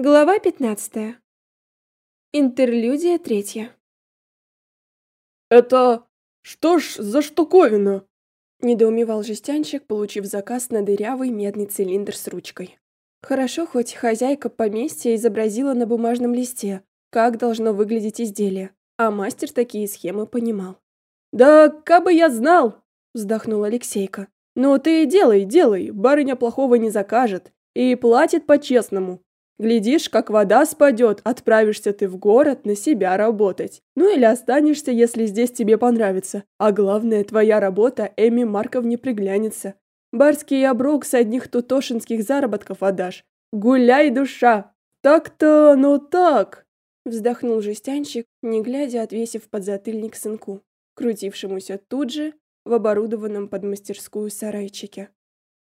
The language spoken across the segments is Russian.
Глава 15. Интерлюдия третья. Это что ж за штуковина? недоумевал жестянщик, получив заказ на дырявый медный цилиндр с ручкой. Хорошо, хоть хозяйка поместья изобразила на бумажном листе, как должно выглядеть изделие, а мастер такие схемы понимал. Да кабы я знал, вздохнул Алексейка. Ну ты делай, делай, барыня плохого не закажет и платит по-честному. Глядишь, как вода спадет, отправишься ты в город на себя работать. Ну или останешься, если здесь тебе понравится. А главное, твоя работа Эми Марковне приглянется. Барский оброк с одних тутошинских заработков отдашь. Гуляй, душа! Так-то, ну так!» Вздохнул жестянщик, не глядя, отвесив подзатыльник сынку, крутившемуся тут же в оборудованном под мастерскую сарайчике.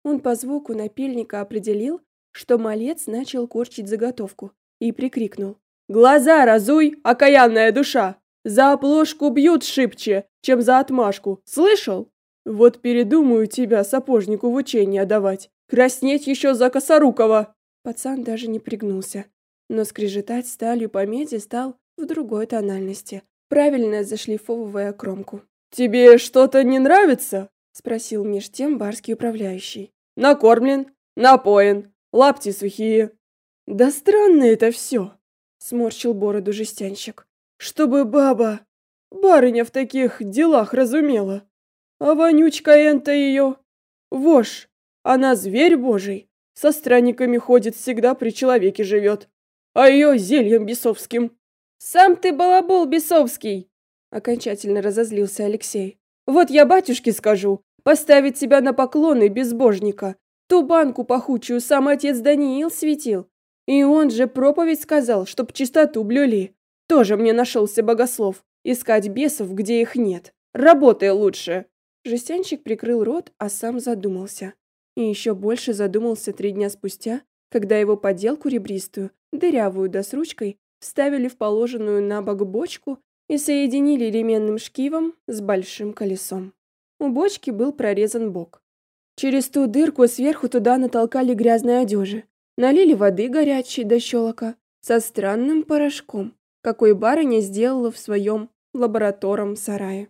Он по звуку напильника определил, что малец начал корчить заготовку и прикрикнул. «Глаза разуй, окаянная душа! За оплошку бьют шибче, чем за отмашку, слышал? Вот передумаю тебя сапожнику в учение давать, краснеть еще за косорукого!» Пацан даже не пригнулся, но скрежетать сталью по меди стал в другой тональности, правильно зашлифовывая кромку. «Тебе что-то не нравится?» – спросил меж тем барский управляющий. «Накормлен, напоен, лапти сухие. Да странно это все, сморщил бороду жестянщик. Чтобы баба, барыня в таких делах разумела. А вонючка энта ее, вошь, она зверь божий, со странниками ходит, всегда при человеке живет, а ее зельем бесовским. Сам ты балабол бесовский, окончательно разозлился Алексей. Вот я батюшке скажу, поставить тебя на поклоны безбожника, Ту банку пахучую сам отец Даниил светил. И он же проповедь сказал, чтоб чистоту блюли. Тоже мне нашелся богослов. Искать бесов, где их нет. Работай лучше. Жестянщик прикрыл рот, а сам задумался. И еще больше задумался три дня спустя, когда его поделку ребристую, дырявую да с ручкой, вставили в положенную на бок бочку и соединили ременным шкивом с большим колесом. У бочки был прорезан бок. Через ту дырку сверху туда натолкали грязной одежи, налили воды горячей до щелока со странным порошком, какой барыня сделала в своем лабораторном сарае.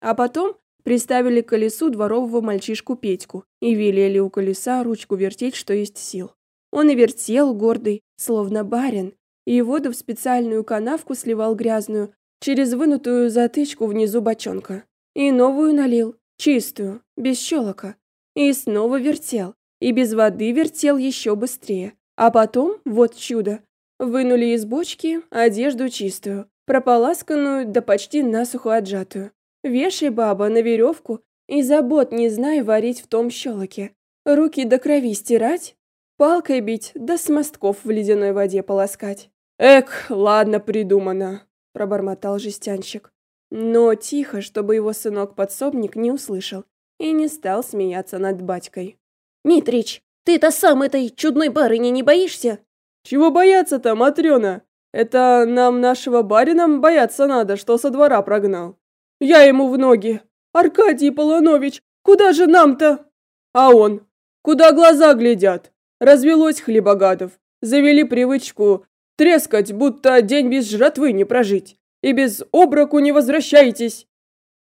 А потом приставили к колесу дворового мальчишку Петьку и велели у колеса ручку вертеть, что есть сил. Он и вертел гордый, словно барин, и воду в специальную канавку сливал грязную через вынутую затычку внизу бочонка. И новую налил, чистую, без щелока, и снова вертел, и без воды вертел еще быстрее. А потом, вот чудо, вынули из бочки одежду чистую, прополасканную да почти насухо отжатую. Вешай, баба, на веревку и забот не знай варить в том щелоке. Руки до крови стирать, палкой бить да с мостков в ледяной воде полоскать. Эк, ладно придумано, пробормотал жестянщик. Но тихо, чтобы его сынок-подсобник не услышал и не стал смеяться над батькой. «Митрич, ты-то сам этой чудной барыни не боишься?» «Чего бояться-то, Матрёна? Это нам нашего барина бояться надо, что со двора прогнал. Я ему в ноги. Аркадий Полонович, куда же нам-то?» А он, куда глаза глядят? Развелось хлебогадов. Завели привычку трескать, будто день без жратвы не прожить. И без оброку не возвращайтесь.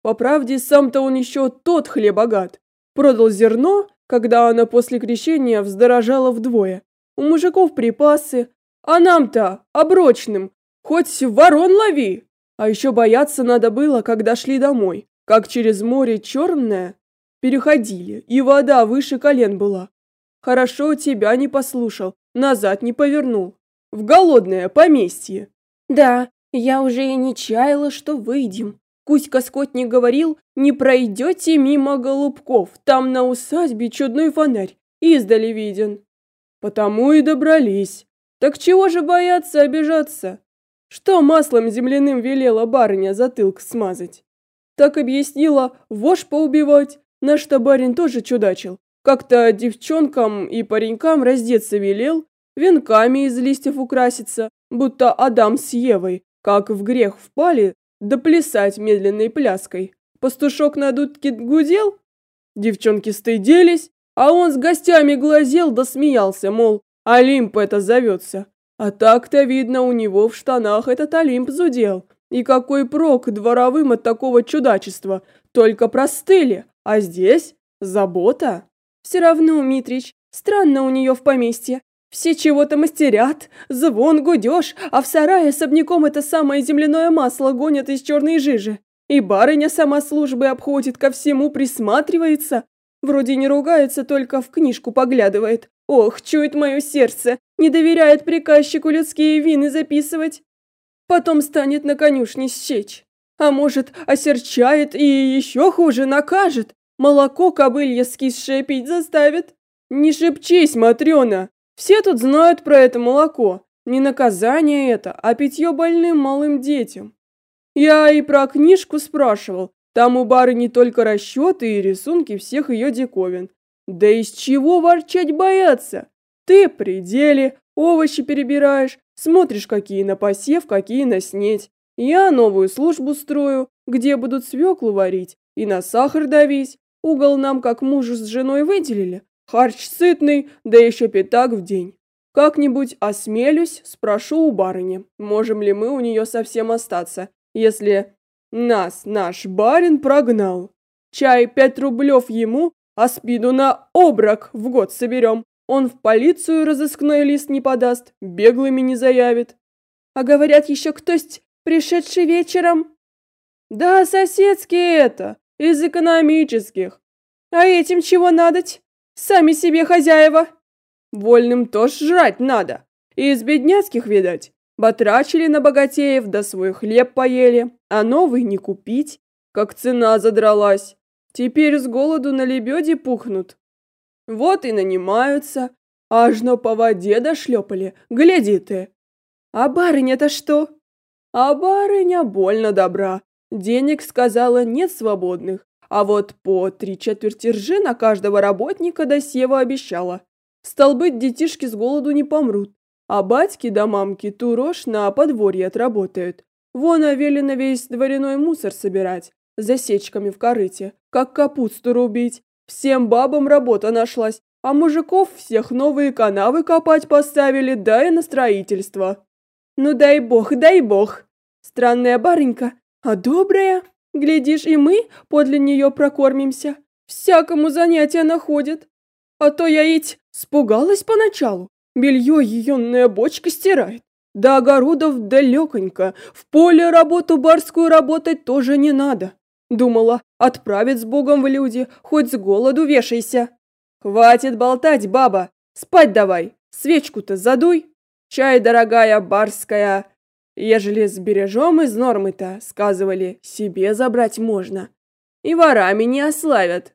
По правде, сам-то он еще тот хлебогат. Продал зерно, когда она после крещения вздорожала вдвое. У мужиков припасы, а нам-то, оброчным, хоть ворон лови. А еще бояться надо было, когда шли домой, как через море черное переходили, и вода выше колен была. Хорошо тебя не послушал, назад не повернул. В голодное поместье. Да, я уже и не чаяла, что выйдем. Кузька Скотник говорил, не пройдете мимо голубков, там на усадьбе чудной фонарь, издали виден. Потому и добрались. Так чего же бояться обижаться? Что маслом земляным велела барыня затылк смазать? Так объяснила, вошь поубивать, на что барин тоже чудачил. Как-то девчонкам и паренькам раздеться велел, венками из листьев украситься, будто Адам с Евой, как в грех впали, да плясать медленной пляской. Пастушок на дудке гудел, девчонки стыдились, а он с гостями глазел да смеялся, мол, Олимп это зовется. А так-то видно, у него в штанах этот Олимп зудел. И какой прок дворовым от такого чудачества? Только простыли, а здесь забота. Все равно, Митрич, странно у нее в поместье. Все чего-то мастерят, звон, гудеж, а в сарае особняком это самое земляное масло гонят из черной жижи. И барыня сама службы обходит, ко всему присматривается. Вроде не ругается, только в книжку поглядывает. Ох, чует мое сердце, не доверяет приказчику людские вины записывать. Потом станет на конюшне щечь. А может, осерчает и еще хуже накажет. Молоко кобылье скисшее пить заставит. Не шепчись, Матрена. Все тут знают про это молоко. Не наказание это, а питье больным малым детям. Я и про книжку спрашивал. Там у бары не только расчеты и рисунки всех ее диковин. Да из чего ворчать бояться? Ты при деле, овощи перебираешь, смотришь, какие на посев, какие на снеть. Я новую службу строю, где будут свеклу варить и на сахар давить. Угол нам как мужу с женой выделили. Харч сытный, да еще пятак в день. Как-нибудь осмелюсь, спрошу у барыни, можем ли мы у нее совсем остаться, если нас наш барин прогнал. Чай пять рублев ему, а спиду на обрак в год соберем. Он в полицию разыскной лист не подаст, беглыми не заявит. А говорят еще кто-есть пришедший вечером? Да, соседские это, из экономических. А этим чего надоть? Сами себе хозяева. Вольным тоже жрать надо. И из бедняцких, видать, батрачили на богатеев, да свой хлеб поели, а новый не купить, как цена задралась. Теперь с голоду на лебеде пухнут. Вот и нанимаются, аж на по воде дошлепали, гляди ты. А барыня-то что? А барыня больно добра. Денег, сказала, нет свободных, а вот по три четверти ржи на каждого работника до сева обещала. Стал быть, детишки с голоду не помрут, а батьки да мамки ту рожь на подворье отработают. Вон велено весь дворяной мусор собирать, засечками в корыте, как капусту рубить. Всем бабам работа нашлась, а мужиков всех новые канавы копать поставили, да и на строительство. Ну дай бог, дай бог. Странная барынька, а добрая. Глядишь, и мы подле нее прокормимся. Всякому занятия находит. А то я ведь спугалась поначалу. Белье ее бочка стирает. До огородов далеконько. В поле работу барскую работать тоже не надо. Думала, отправит с Богом в люди, хоть с голоду вешайся. Хватит болтать, баба. Спать давай. Свечку-то задуй. Чай, дорогая барская. Ежели сбережем из нормы-то, сказывали, себе забрать можно. И ворами не ославят.